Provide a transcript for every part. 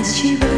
as she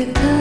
could love.